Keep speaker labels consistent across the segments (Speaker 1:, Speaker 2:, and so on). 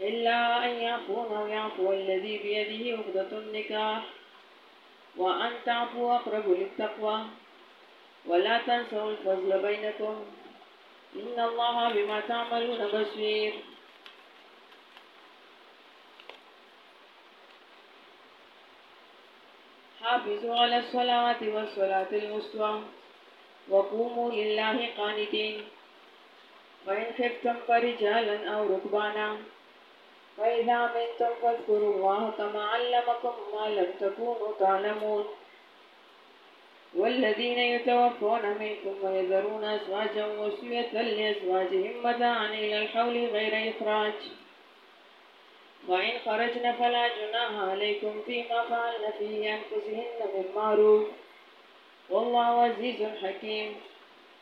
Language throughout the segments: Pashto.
Speaker 1: إلا أن يعفون أو يعفو الذي بيده عقدة النكاح وأن تعفوا أقرب للتقوى ولا تنسوا الفضل بينكم إن الله بما تعملون بصير حافظوا على الصلوات والصلاة الوسطى وقوموا لله قانتين وإن خفتم فرجالا أو ركبانا وإذا منتم فاذكروا الله كما علمكم ما لم تكونوا تعلمون والذين يتوفون منكم ويذرون أزواجا وصية لأزواجهم متاعا إلى الحول غير إخراج وإن خرجن فلا جناح عليكم فيما فعلن في أنفسهن من معروف والله عزيز حكيم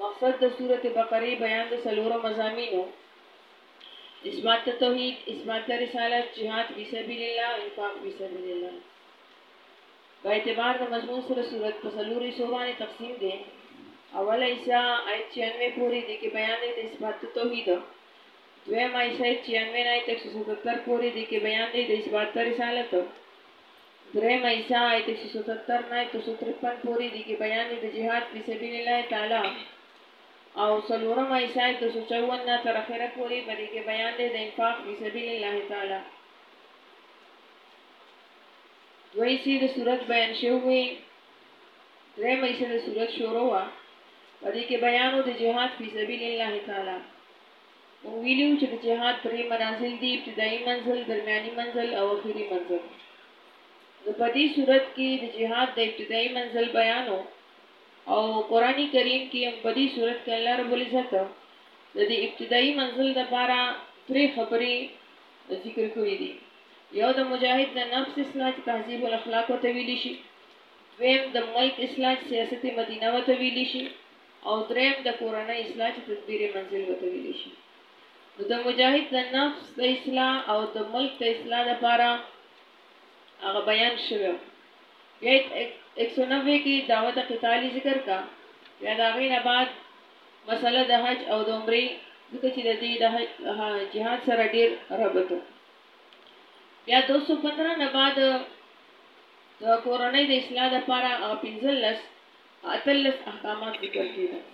Speaker 1: مقصد د سورة بقرې بیان د څلورو مضامینو، اثبات د توحید، اثبات د رسالت، جهاد فی سبیل الله، انفاق فی سبیل الله. په اعتبار د مضمون سره سورة په څلورو حصو باندې تقسیم دی. اوله حصه آیت 96 پورې دې کې بیان دی د اثبات د توحید. دویمه حصه آیت 96 نه آیت 177 پورې دې کې بیان دی د اثبات د رسالت. درېیمه حصه آیت ایک سو ستتر نه ایک سو ترپن پورې دي کې بیان دي د جهاد فی سبیل الله تعالی او څلورمه حصه آیت دوه سوه چوون نه تر اخره پورې په دې کې بیان دی د انفاق فی سبیل الله تعالی دوه حصې د صورت بیان شوې درېیمه حصه د صورت شروع وه په دې کې بیان و د جهاد فی سبیل الله تعالی مونږ ویلي وو چې د جهاد درې منازل دي، ابتدايي منزل، درمیاني منزل او اخري منزل. نو په دې سورت کې د جهاد د ابتدايي منزل بیان ؤ او قرآن کریم کې هم په دې سورت کې الله رب العزت د دې ابتدايي منزل لپاره درې خبرې ذکر کړې دي. یو د مجاهد د نفس اصلاح چې تهذیب الاخلاق ورته ویلی شي، دویم د ملک اصلاح چې سیاست مدینه ورته ویلی شي، او دریم د کورنۍ اصلاح چې تدبیر منزل ورته ویلی شي نو د مجاهد د نفس د اصلاح او د ملک د اصلاح لپاره هغه بیان شوی بیا 190 کې دعوت قتالی ذکر کا بیا دا غینه بعد مسله د حج او د عمرې ځکه چې د دې د جهاد سره ډیر ربط بیا 215 نه بعد د کورنۍ د اصلاح لپاره هغه 15 اتلس احکامات ذکر کېدل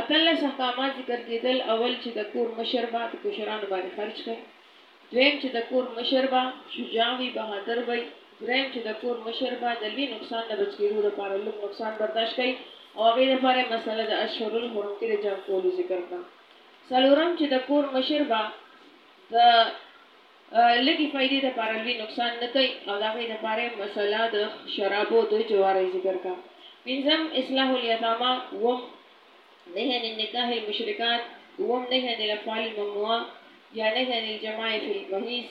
Speaker 1: اتلس احکامات ذکر کېدل، اول چې د کور مشر به د کشرانو باندې خرچ کوي، دویم چې د کور مشر به شجاع وي، بهادر به وي، درېیم چې د کور مشر به د لوی نقصان نه بچ کېدو لپاره لږ نقصان برداشت کوي او هغې لپاره یې مسله د اشهر الحرم کې د جنګ کولو ذکر کړه، څلورم چې د کور مشر به د لږي فايدې د پاره لوي نقصان نه کوي او د هغې د پاره مسله د شرابو د جوارۍ ذکر کا پنځم اصلاح اليتامى اووم نهي عن النکاح المشرکات اووم نهي عن الافعال الممنوعه یا نهي عن الجماع في المحيض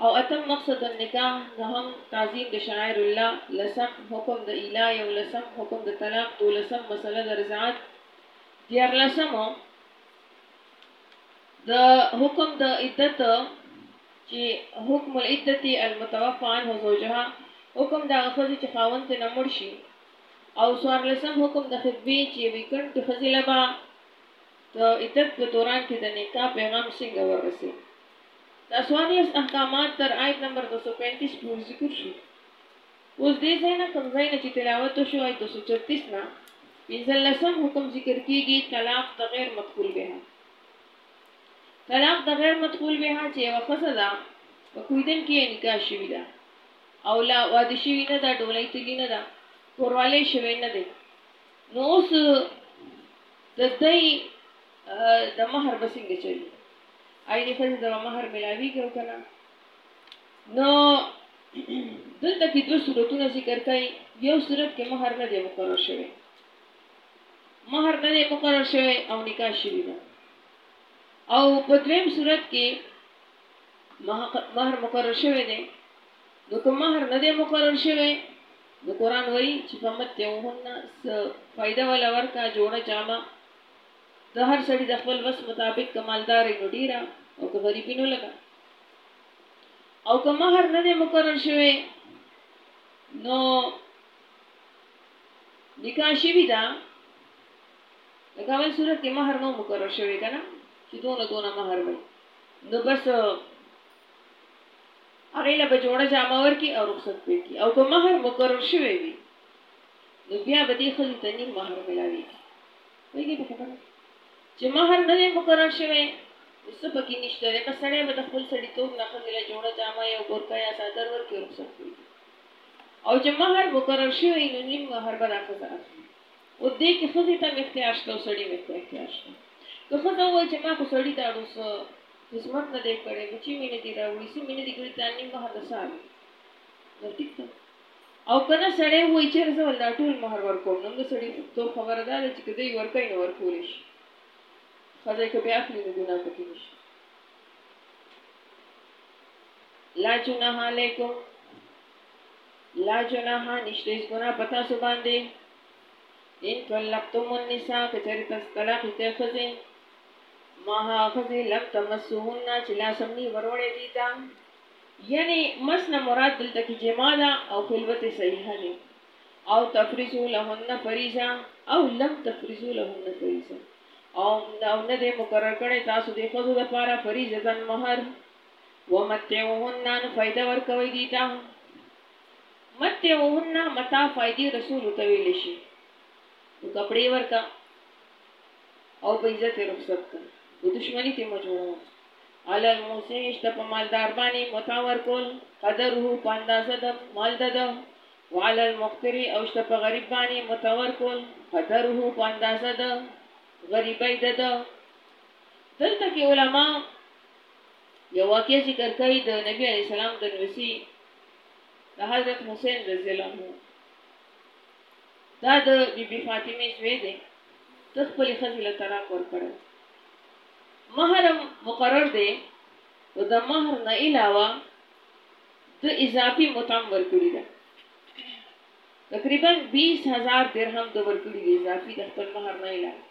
Speaker 1: او اتم مقصد النکاح نهم تعظیم د شعائر الله لسم حکم د اله یو لسم حکم د طلاق دولسم مسله د رضاعت دیارلسم د حکم د عدت چې حکم العدة المتوفی عنه زوجها حکم د هغه ښځې چې خاوند ترې نه مړ شي او څوارلسم حکم د خطبې چې یوې کڼکې ښځې له به د عدت په دوران کې د نکاح پیغام څنګه ورسي دا څوارلس احکامات تر آیت نمبر دوه سوه پنځوس پورې ذکر شو. اوس دې ځای نه کوم ځای نه چې تلاوت وشو آیت دوه سوه چتیس نه پنځلسم حکم ذکر کیږي طلاق د غیر مدخول بها طلاق د غیر مدخول بها چې یوه ښځه ده په کویدن کې نکاح شوي ده او لا واده شوي نه ده ډولۍ تلي نه ده کوروالی شوی نه دی نو اوس د دای د مہر بسنګ چلی آی دې ښځه د مہر ملاویږي او کنه نو دلته کې دوه صورتونه ذکر کړي یو صورت کې مہر نه دی مقرر شوی مہر نه دی مقرر شوی او نکاح شوی ده او په دویم صورت کې مہر مقرر شوی دی نو کوم مہر نه دی مقرر شوی نو قران وایي چې فمت ته وهن س فائدہ ولا ورکا جوړه جامه که هر سړی د خپل وس مطابق که مالدار نو ډیره او که غریبی نو لګا او که مہر نه دی مقرر شوی نو نکاح شوی دا د کامل صورت کې مہر نو مقرر شوی کنه چې دونه دونه مہر وای نو بس هغه له بجوړه جامه ورکی او رخصت پې کی او که مہر مقرر شوی وي نو بیا به دې خلی ته نیم مہر ملاوي پوهېږې په خبره چې مهر نه دی مقرر شوی نو څه پکې نشته دی که سړی به د خپل سړیتوب نه ښځې له جوړه جامه یو برکه یا څادر ورکړي رخصت کړي او چې مهر مقرر شوی نو نیم مهر به دا ښځه اخلي او دې کې ښځې ته اختیار شته او سړي مې ته اختیار شته که ښځه ووایي چې ما خو سړي ته اړو څه خدمت نه دی کړی بچي مې نه دي راوړي څه مې نه دي کړي دا نیم مهر د څه نو ټیک ده او کنه سړی ووایی چیرې زه ول دا ټول مهر ورکوم نو هم د سړی توب خبره دا ده چې که دی ورکوی نو ورکولی شي ښځه یې که بیا اخلي نو ګناه پکې نشته لا جناح علیکم لا جناح نشته هیڅ ګناه په تاسو باندې ان طلقتم النساء که چېرې تاسو طلاق کړئ ښځې ما هغه ښځې لم تمسوهن چې لاس هم نی وروړی دي ته یعنی مس نه مراد دلته کی جماع ده او خلوت صحیحه دی او تفرضو لهن فریضه او لم تفرضو لهن فریضه او او نه دی مقرر کړی تاسو د خزو د پاره فریضه مہر ومتعوهن نو فائدہ ورکوي دي تا متعوهن متا فائدې رسول ته ویل شي نو کپڑے ورکا او په عزت رخصت کا او دشمنی ته مجوړه علی الموسع اشته په مالدار باندې متاع ورکول قدره په اندازه د مال د ده وعلی المقتر او اشته په غریب باندې متاع ورکول قدره په اندازه د غریبۍ د ده دلته کې علما یو واقع ذکر کوي د نبی علی السلام د نوسی د حضرت حسین رضی الله عنه دا د بیبي فاطمه زوی دی ته خپل خځې له طلاق ورکړو مهر مقرر دی او د مهر نه علاوه د اضافي متعه هم ورکړي ده تقریبا 20 هزار درهم د ورکړي دي اضافي د خپل مهر نه علاوه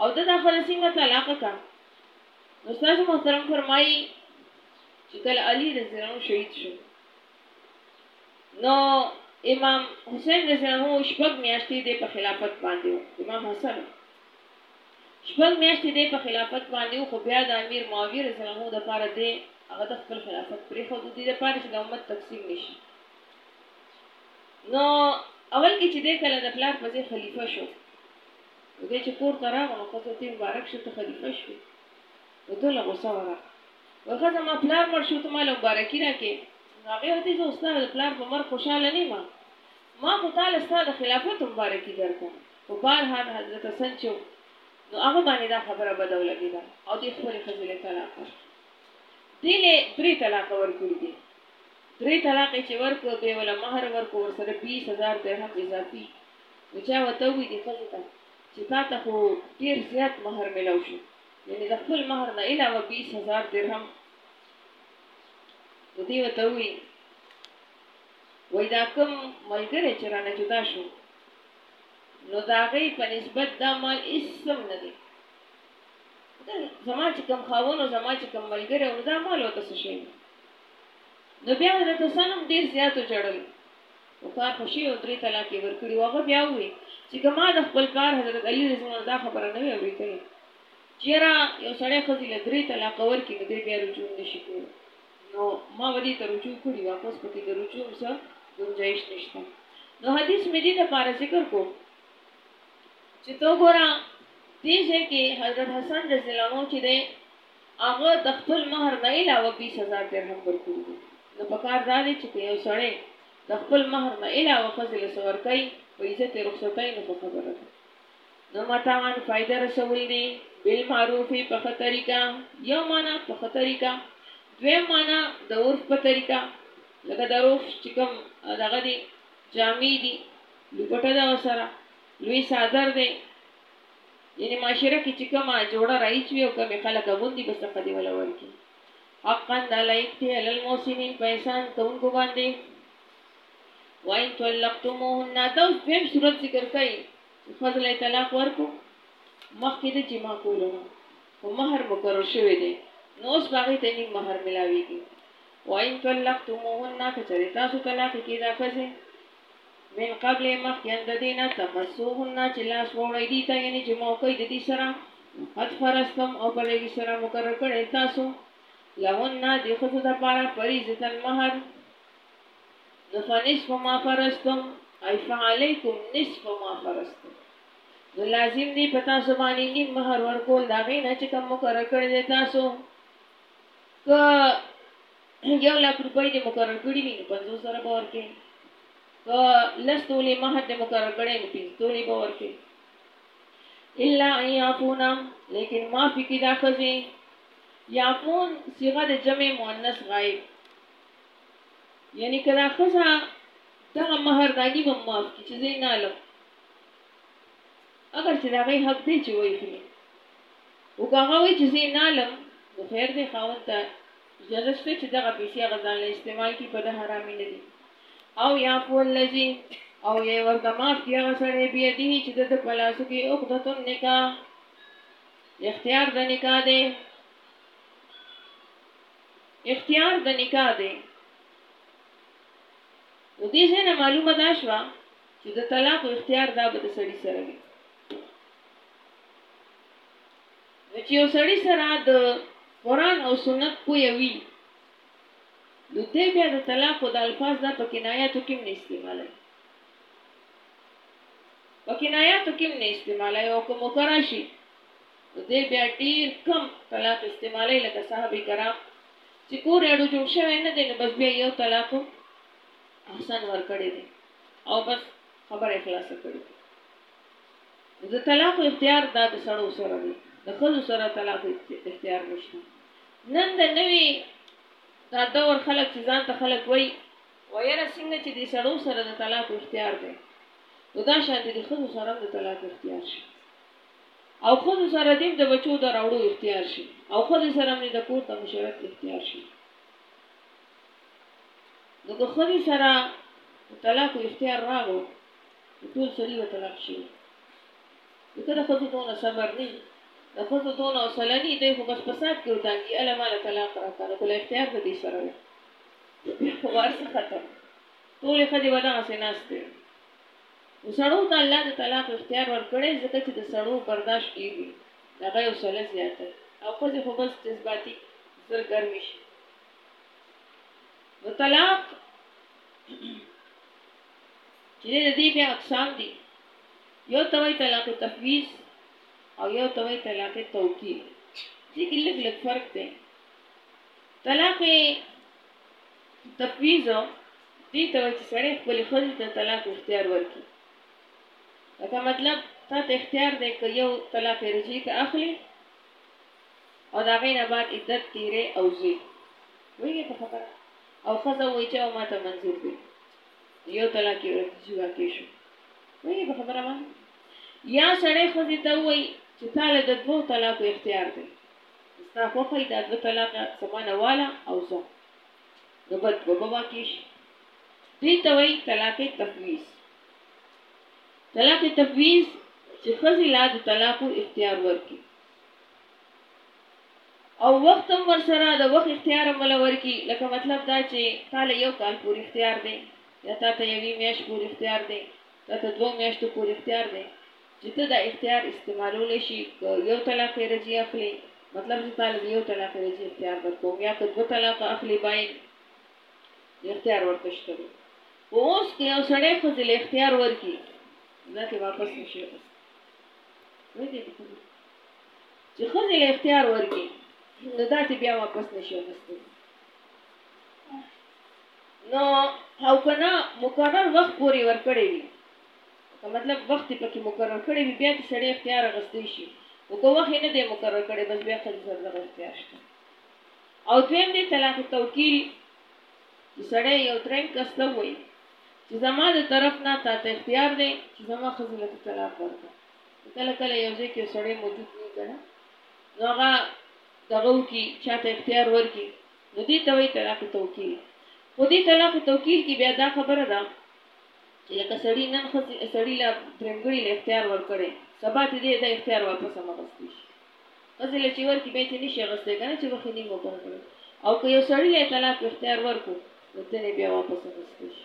Speaker 1: او د دا خزه څنګه طلاق کا نو استاد محترم فرمایي چې کله علي رضی الله عنه شهید شو نو امام حسین رضی الله عنه شپږ میاشتې د په خلافت باندې امام حسن شپږ میاشتې دی په خلافت باندې او خو بیا د امیر معاویه رضی الله عنه د پاره دی هغه د خپل خلافت پرې خو د دې لپاره چې د امت تقسیم نشي نو اول کې چې دی کله د پلار په ځای خلیفہ شو نو دی چې کور ته راغو نو ښځو ته مبارک شو ته خلیفه شوې نو ده له غوسه ورغله وایي ښځه ما پلار مړ شو ته ما له مبارکي راکې نو هغې ورته زه ستا د پلار په مرګ خوشحاله نه یم ما خو تاله ستا د خلافت مبارکي درکوم خو بهر حال حضرت حسن چې و نو هغه باندې دا خبره بده ولګېده او دې خپلې ښځې له طلاق ورکړ. دې له درې طلاقه ورکړي دي. درې طلاق یې چې ورکړ بیا وله مهر ورکړ ورسره بیس هزار درهم اضافي نو چا ورته ووي دې ښځې ته چې تا ته خو ډېر زیات مهر ملاو شو یعنې د خپل مهر نه علاوه بیس هزار درهم نو دې ورته ووي وایي دا کوم ملګری چې رانه جدا شو نو د هغې په نسبت دا مال هېڅ څه هم نه دی. ځکه زما چې کوم خاوند او زما چې کوم ملګری و، نو دا مال ورته څه شی دی؟ نو بیا حضرت حسن هم ډېر زیات وژړل، خو کار خو شوی و، درې طلاقه یې ورکړي وو. هغه بیا وویل چې که ما د خپل پلار حضرت علي رضي الله عنه دا خبره نه وی اورېدلې چې یاره یو سړی ښځې له درې طلاقه ورکړي، نو دی بیا رجوع هم نه شي کولی. نو ما ودی ته رجوع کړی و خو پکې د رجوع څه گنجائش نشته نو حدیث مې دې د پاره ذکر کو چې تو ګورا دې ځکه حضرت حسن رضی الله عنه چې دې هغه د خپل مہر نه علاوه 20000 درهم ورکړي نو په کار دا دی چې یو سړی د خپل مہر نه علاوه فضل سور کوي په عزت رخصتای نه خبره ده نو متاعن فایده رسول دی بالمعروف په ښه طریقه یو معنا په ښه طریقه دویم معنا د عرف په طریقه لکه د عرف چې کوم دغه دی جامې دي لوپټه ده وسره لوی صادر دی یعنی معاشره کې چې کومه جوړه رایچ وي او کومې خلک غوندي بس په دې ولا ورکی حقا د لایق دی علل موسینین په احسان کوونکو باندې وان طلقتموهن دا اوس دویم صورت ذکر کوي چې فضل طلاق ورکو مخکې د جما کولو نه خو مہر مقرر شوی دی نو اوس باغې ته نیم مہر ملاويږي وان طلقتموهن کچره تاسو طلاق کې دا خزه من قبل مخکې اند دینه تمسوهن چې لاس وړي دي ته یعنی جما کوي د دې سره قد فرستم او په دې سره مقرر کړی تاسو لهن د خزو د پاره فریضه مہر نو فنصف ما فرستم ای فعلیکم نصف ما فرستم نو لازم دی په تاسو باندې نیم مہر ورکول دا غي نه چې کوم مقرر کړی دی تاسو که یو لک روپۍ دې مقرر کړی وي نو 50 سره به ورکې که لس تولې مہر دې مقرر کړی نو 50 تولې به ورکې الا ان يعفونا لیکن معافی کی دا خزی یعفون صیغه د جمع مؤنث غائب یعنی که دا ښځه دغه مهر دا نیمه معاف کړي چې زه یې نه علم اګر چې د هغې حق دی چې ویې خلي او که هغه وایي چې زه یې نه علم نو خیر دی خاوند ته اجازه شته چې دغه پیسې هغه ځان له استعمال کړي په ده حرامې نه دي او یا فول لذي او یې ورته معاف کړي هغه سړی بیدي چې د ده په لاسو کې عقدة النکاح اختیار د نکاح دی اختیار د نکاح دی. نو دې ځای نه معلومه دا شوه چې د طلاق اختیار دا به د سړي سره وي. نو چې یو سړي سره د قرآن او سنت پوی وي نو دی بیا د طلاق او د الفاظ دا په کنایاتو کې نه استعمالوي په کنایاتو کې نه استعمالوي او که مکراشي نو دی بیا ډیر کم طلاق استعمالوي لکه صحابه کرام چې کور اړو جوړ شوی نه دی نو بس بیا یو طلاق احسن ورکړی دی او بس خبره خلاصه کړی د طلاق اختیار دا د سړو سره دی د خلو سره طلاق اختیار نشته نن د نوی دا دور خلک چې ځان ته خلک وای وایره څنګه چې د سړو سره د طلاق اختیار دی نو دا شان دي خو سره د طلاق اختیار شي او ښځو سره دیم د بچو د راوړو اختیار شي او ښځې سره هم د کور د مشرت اختیار شي نو که ښځې سره د طلاق اختیار راغو ټول سړي به طلاق شي ځکه د ښځو دونه صبر نه د ښځو دونه حوصله نه دی خو بس فساد کې وټاکي اله ماله طلاق راکړه نو کله اختیار د دې سره وي خو ورڅ ختم ټولې ښځې به دغسې ناستې نو سړو ته الله د طلاق اختیار ورکړی ځکه چې د سړو برداشت ډیر وي د هغه حوصله زیاته وي او ښځې خو بس جذباتي زر ګرمې شي نو طلاق چې د دې بیا اقسام دي یو ته وایي طلاق تفویض او یو ته وایي طلاق توکیل دې کې لږ لږ فرق دی طلاق تفویض دې ته وایي چې سړی خپلې ښځې ته طلاق اختیار ورکړي. لکه مطلب تا ته اختیار دی که یو طلاق رجعي ته اخلې او د هغې نه بعد عدت تېرې او ځې. پوهېږئ په خبره؟ او ښځه ووایي چې او ما ته منظور دی. یو طلاق رجعي واقع شو. پوهېږئ په خبره باندې؟ یا سړی ښځې ته ووایي چې تا له د دوو طلاقو اختیار دی. ستا خوښه وي دا دوه طلاقه زما نه واله او ځه. نو به دوه به واقع شي دې ته وایي طلاق تفویض طلاق تفویض چې ښځې لا د طلاقو اختیار ورکړي او وخت هم ورسره د وخت اختیار هم ولا ورکړي لکه مطلب دا چې تاله یو کال پورې اختیار دی یا تا ته یوې میاشت پورې اختیار دی تا ته دوه میاشتو پورې اختیار دی چې ته دا اختیار استعمالولی شي که یو طلاق عرضي اخلې مطلب زه تاله د یو طلاق عرضي اختیار درکوم یا که دوه طلاقه اخلې باین نو اختیار ورته شته دی خو اوس که یو سړی ښځې له اختیار ورکړي دا ترې واپس نه شي اخیستی پوه دی په خبره چې ښځې له اختیار ورکړي نو دا ترې بیا واپس نه شي اخیستی نو او که نه مقرر وخت پورې ورکړی وي که مطلب وخت یې پکې مقرر کړی وي بیا دې سړی اختیار اخیستی شي خو که وخت یې نه دی مقرر کړی بس بیا ښځې سره دغه اختیار شته او دویم دی طلاق توکیل چې سړی یو دریم کس ته وایي چې زما د طرف نه تا ته اختیار دی چې زما ښځې له طلاق ورکړه کله کله یو ځای کې سړی موجود نه که نه نو هغه دغه وکړي چا ته اختیار ورکړي نو دې ته وایي طلاق توکیل خو دې طلاق توکیل کې بیا دا خبره ده چې لکه سړي نن ښځې سړي له درېمګړي له اختیار ورکړی، سبا ترې دی دا اختیار واپس هم اخیستی شي. ښځې له چې ورکړي بیا یې ترې نه شي اخیستی که نه چې وخت یې نیم عمر کړی او که یو سړي له طلاق په اختیار ورکړو نو تن یې بیا واپس اخیستی شي.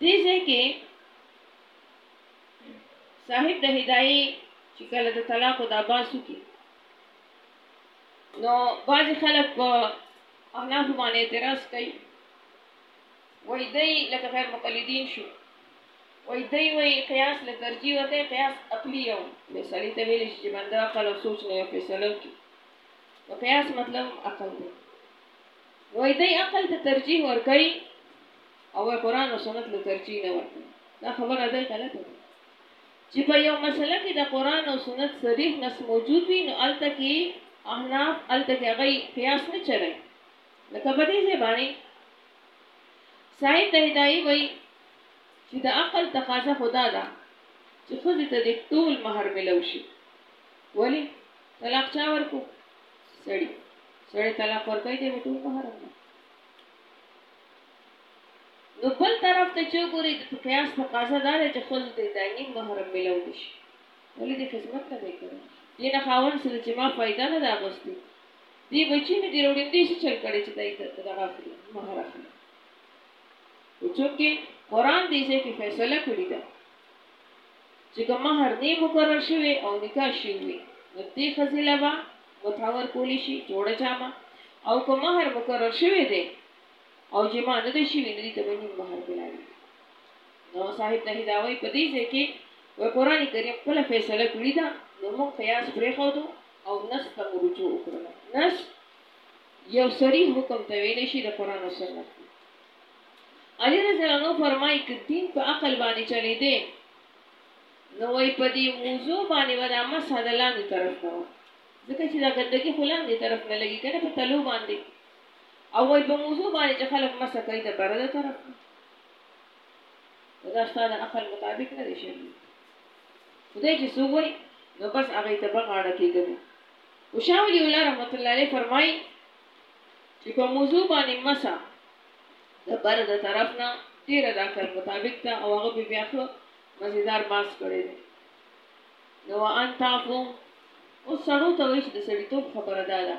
Speaker 1: دې ځای کې صاحب د هدایې چې کله د طلاق او د عباس وکړي نو بعضی خلک په احناف باندې اعتراض کوي وای دی لکه غیر مقلدین شو وای دی وای قیاس له ترجیح ورته قیاس عقلی یو د سړی ته ویل شي چې بنده عقل او سوچ نه فیصله کوي نو قیاس مطلب عقل دی وای دی عقل ته ترجیح ورکړي او قرآن او سنت له ترجیح نه ورکړي دا خبره ده غلطه ده چی په یو مسله کی د قرآن او سنت صریح نص موجود وی نو هلته کی احناف هلته کی هغوی قیاس نه چلوی لکه په دی ځای باندی صاحب د هدایه وایی چی د عقل تقاضا خو دا ده چی ښځی ته دی ټول مهر ملو شی ولی طلاق چا ورکو سړی سړی طلاق ورکوی دی به ټول مهر هم نو بل طرف ته چې وګوري د قیاس تقاضا دا ده چې ښځو ته د نیم مهر هم میلاولی شي ولې دې خدمت نه دی کړی دې نه خاوند سره چې ما فایده نه ده اخیستې دې بچي مې دې راوړي دې څه چل کړی چې دای دغه اخلي مهر اخلي چونکې قرآن دې ځای کې فیصله کړې ده چې که مهر نه مقرر شوی او نکاح شوی نو دې ښځې له به متحور کولی شي جوړه جامه او که مهر مقرر شوی دی او چې ما نه دی شوی نو دې ته به نیم بحر پلاوي نو صاحب نه هداوی په دې ځای کې و قران کریم خپل فیصله کړی دا نو موږ قیاس پرې خو دو او نس ته مو رجوع وکړه نس یو صریح حکم ته ویل شي د قران او سنت علی رضی الله عنه فرمایي ک دین په عقل باندې چلی دی نو وای په دې موضوع باندې ودا مسح د لاندې طرف نه ځکه چې دا ګندګي خلان دې طرف نه لګي کنه په تلو باندې او وای په موضوع باندې چې خلک مسه کوي د بره د طرف دا ستا د عقل مطابق نه دی شوی خدای چې څو وای نو بس هغه ته بغاړه کېږي او شاولي الله رحمت الله علیه فرمای چې په موضوع باندې مسه د بره د طرف نه ډیره د عقل مطابق ته او هغه بیا خو مزیدار باس کړی دی نو ان تاسو او سړو ته وایي چې د سړیتوب خبره ده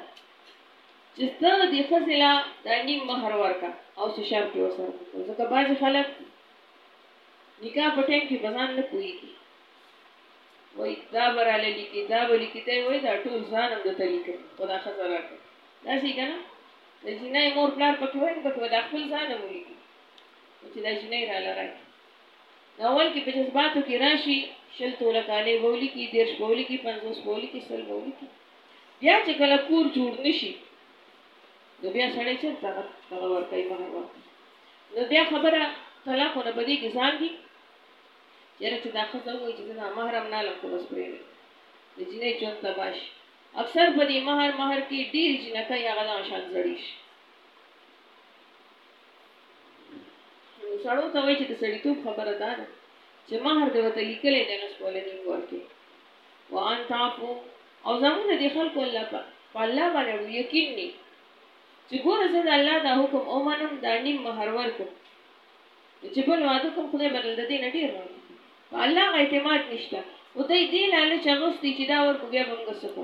Speaker 1: چې ته دې ښځې له دا نیم مهر ورکړه او څه شرط یې ورسره وکړه ځکه بعضې خلک نکاح په ټایم کې په ځان نه پوهېږي وایي دا به راله لیکي دا به لیکي دی وایي دا ټول ځان هم درته لیکم خو دا ښځه راکړه داسې که نه د جینۍ مور پلار پکې وایي نو پکې به دا خپل ځان هم ولیکي چې دا جینۍ راله راکړي نو اول کې په جذباتو کې راشي شل توله کالۍ به ولیکي دېرش به ولیکي پنځوس به ولیکي سل به ولیکي بیا چې کله کور جوړ نشي نو بیا سړی چېرته هغه ورکوي مهر ورکوي نو بیا خبره طلاق نه په دې کې ځان دي چېرې چې دا ښځه ووایي چې زه دا مهر هم نه لم خو بس پرېږدئ د جینۍ ژوند تباه شي اکثر په دې مهر مهر کې ډېر جینکۍ هغه دغه شان زړې شي سړو ته وایي چې د سړیتوب خبره دا ده چې مهر دې ورته لیکلی دی لس پوله نیم ورکړي وان تعفو او زمونږ د خلکو الله په الله باندې ډو یقین ني چې ګوره زه د الله دا حکم او منم دا نیم مہر ورکم چې بل واده کوم خدای بدل د دې نه ډیر راوړي په الله غ اعتماد نشته او دای دې لالچ غوښتي چې دا ورکو بیا به موږ سکو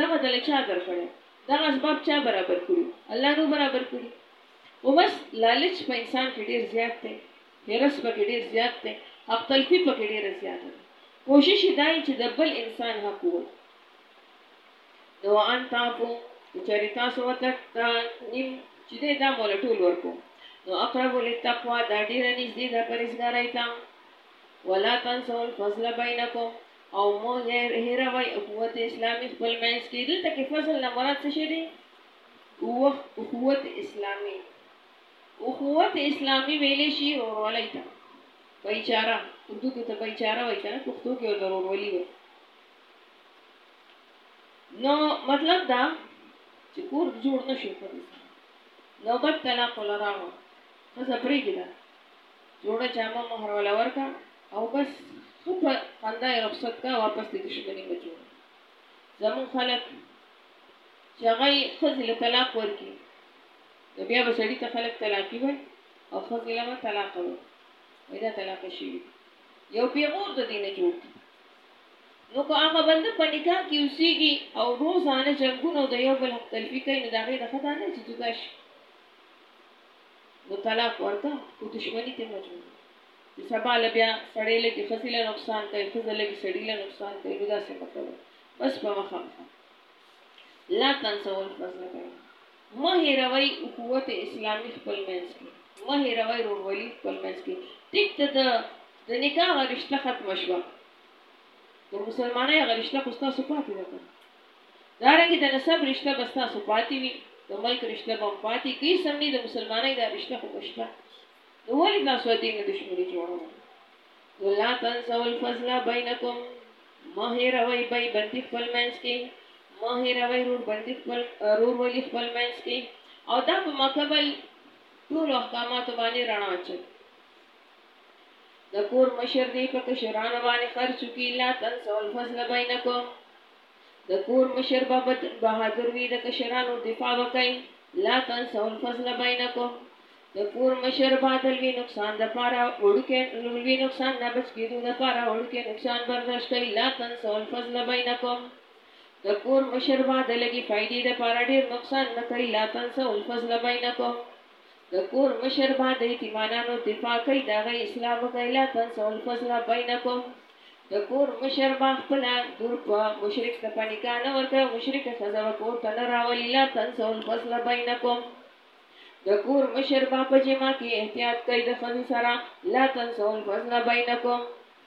Speaker 1: دغه دل چا درکړي دغه اسباب چا برابر کړو الله نو برابر کړو او بس لالچ په انسان کې ډیر زیات دی حرص پکې ډېر زیات دی، حق تلفي پکې ډېره زیاته ده، کوشش یې دا وي چې د بل انسان حق ووایي. د وان تعفو، که چېرې تاسو ورته دا نیم چې دی دا موله ټول ورکوم، نو اقرب للتقوی، دا ډېره نږدې ده پرهېزګارۍ ته، ولا تنسوا الفضل بینکم، او مه هېروئ اخوت اسلامي خپل منځ کې. دلته کې فضل نه مراد څه شی دی؟ اخوت اسلامي. اخوت اسلامي ویلې شي ورورولۍ ته بایچاره اردو کې ته بایچاره وایي کنه پښتو کې ورته ورورولي وایي نو مطلب دا چې کور جوړ نشو په دې نوبت طلاق ولا راغو خزه پریږي دا جوړه جامه مهر ولا ورکا او بس خپ خندا رخصت کا واپس د دشمنی مجو زمون خلک چې هغه خزه طلاق ورکي نو بیا به سړي ته خلک طلاقي وای او ښځې له به طلاقه وای وایي دا طلاقه شوي یو پیغور د دې نه جوړ دي نو که هغه بنده په نکاح کې اوسېږي او روزانه جنګونه او د یو بل حق تلفي کوي نو د هغې د خطا نه چې جدا شي نو طلاق ورکه خو دشمني ته مه جوړوه چې سبا له بیا سړی لږې ښځې له نقصان کوي ښځه لږې سړي له نقصان کوي نو داسې مه کوئ بس په مخه مخه لا تنسول فضل بین مه هېروئ اخوت اسلامي خپل منځ کې مه هېروئ ورورولي خپل منځ کې ټیک ته د د نکاح هغه رشته ختمه شوه د مسلمانۍ هغه رشته خو ستاسو پاتې ده که دارنګه د نسب رشته به تاسو پاتې وي د ملک رشته به پاتې کی سمني د مسلمانۍ دا رشته خو بشته نو ولې تاسو دین دښمنی جوړوئ ولا تنسوا الفضل بینکم مه هېروئ بی بندي خپل منځ کې مه هېروئ روربندي خپل رورولي خپل منځ کې او دا په مکبل ټولو احکاماتو باندې رڼا اچوي د کور مشر دی په کشرانو باندې خرچ کی لا تنسوا الفضل بینکم د کور مشر به بهادر وي د کشرانو دفاع وکړئ لا تنسوا الفضل بینکم د کور مشر به د لوی نقصان دپاره وړوکی لوی نقصان نه بچ کېدو دپاره وړوکی نقصان برداشت کوي لا تنسوا الفضل بینکم د کور مشر به د لږې فایدې دپاره ډېر نقصان نه کوي لا تنسوا الفضل بینکم د کور مشر به د یتیمانانو دفاع کوي د هغه اصلاح به کوي لا تنسوا الفصل بینکم د کور مشر به خپله لور په مشرک ته په نکاح نه ورکوي او مشرکه ښځه به کور ته نه راولي لا تنسوا الفصل بینکم د کور مشر به په جماع کې احتیاط کوي د ښځو سره لا تنسوا الفصل بینکم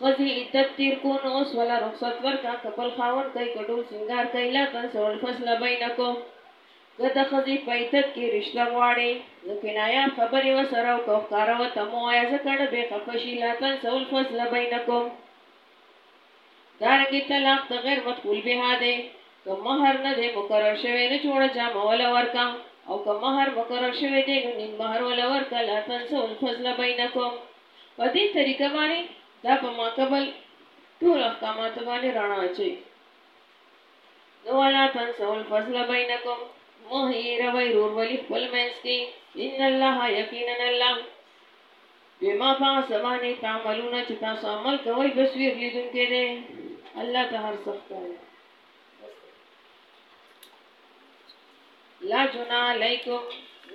Speaker 1: ښځي عدت تیر کو نو اوس ولا رخصت ورکا کپل خاون کوي کډول سنگار کوي لا تنسو الفصل بینکم که د ښځي په عدت کې رشته غواړي نو کنایا خبرې وسره او کو ښکاره وته مو وایه ځکه نه به خفه شي لا تنسو الفصل بینکم دارنګې طلاق د غیر مدخول بها دی که مهر نه دی مقرر شوی نو جوړه جامه ولا ورکا او که مهر مقرر شوی دی نو نیم مهر ولا ورکا لا تنسو الفضل بینکم په دې طریقه باندې دا په ماقبل ټول احکامات باندې رڼا اچي نو ولا تنسوا الفضل بینکم مه یې روي رور ولي خپل منځ کې ان الله یقینا الله بما فاسبانی تعملون چې تاسو عمل کوئ بصیر لیدونکې ده الله ته هر څه ښکاري لا جنا علیکم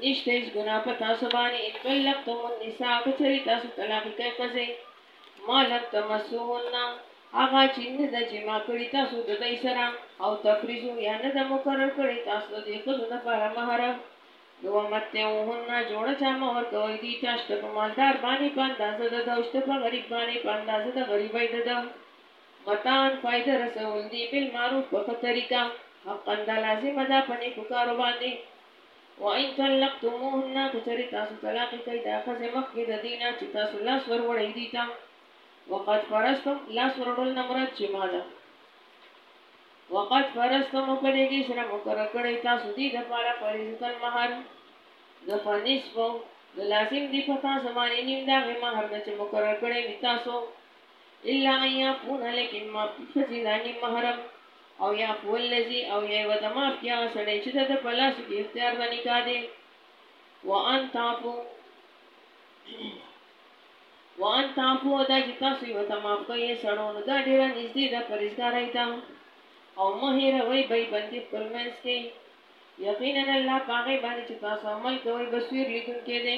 Speaker 1: نشته هیڅ ګنا په تاسو باندې ان طلقتم النساء که چېرې تاسو طلاق کوي ښځې ما لم تمسوهن هغه چې نه ده جما کړي تاسو د دوی سره او تفریضو یا نه ده مقرر کړې تاسو د دې ښځو لپاره مهر نو ومتعوهن جوړه جامه ورکوئ دوی ته شته په مالدار باندې په اندازه د ده او شته په غریب باندې په اندازه د غریبۍ د ده متان، فائده رسول دي بالمعروف په ښه طريقه، حقاً دا لازمه ده په نيکو کارو باندې، وَإِن طَلَّقْتُمُوهُنَّ که چېرې تاسو طلاقې کړئ دا ښځې مخکې د دې نه چې تاسو لاس ور وړئ دوی ته، وَقَدْ فَرَضْتُمْ، لاس ور وړل نه مراد جماع ده، وَقَدْ فَرَضْتُمْ او په دې کې سره مقرر کړئ تاسو دوی دپاره فَرِيضَةً مهر، نو فَنِصْفُ، نو لازم دي په تاسو باندې نيم د هغې مهر نه چې مقرر کړی وي تاسو، الا ان يعفون لیکن معاف کی ښځی دانی محرم او يعفو الذی او یی ورته معاف کی هغه سړی چی دده په لاس کی اختیار د نکاح دی وان تعفو وان تعفو او دا چی تاسو یی ورته معاف کړئ ای سړو نو دا ډیره نږدې ده پرهیزګارۍ ته او مه هېروئ بی بندی خپل منځ کی یقینا الله په هغې باندې چې تاسو عمل کوئ بصیر لیدونکی دی